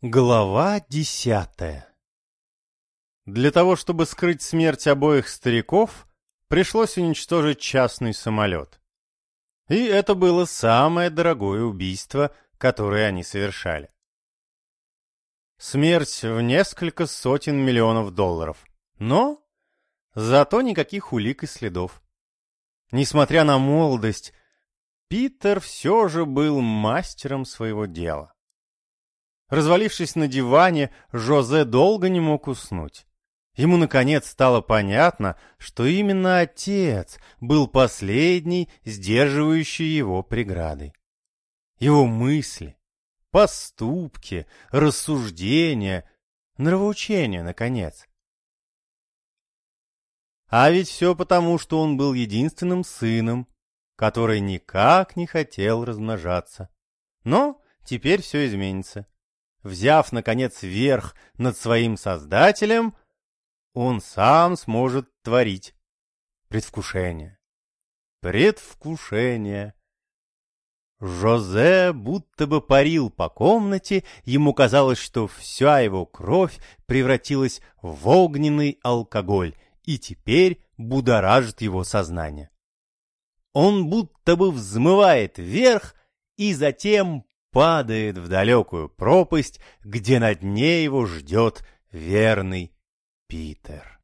Глава десятая Для того, чтобы скрыть смерть обоих стариков, пришлось уничтожить частный самолет. И это было самое дорогое убийство, которое они совершали. Смерть в несколько сотен миллионов долларов. Но зато никаких улик и следов. Несмотря на молодость, Питер все же был мастером своего дела. Развалившись на диване, Жозе долго не мог уснуть. Ему, наконец, стало понятно, что именно отец был последней, сдерживающей его преградой. Его мысли, поступки, рассуждения, нравоучения, наконец. А ведь все потому, что он был единственным сыном, который никак не хотел размножаться. Но теперь все изменится. Взяв, наконец, верх над своим создателем, он сам сможет творить. Предвкушение. Предвкушение. Жозе будто бы парил по комнате, ему казалось, что вся его кровь превратилась в огненный алкоголь и теперь будоражит его сознание. Он будто бы взмывает вверх и затем падает в далекую пропасть, где на дне его ждет верный Питер.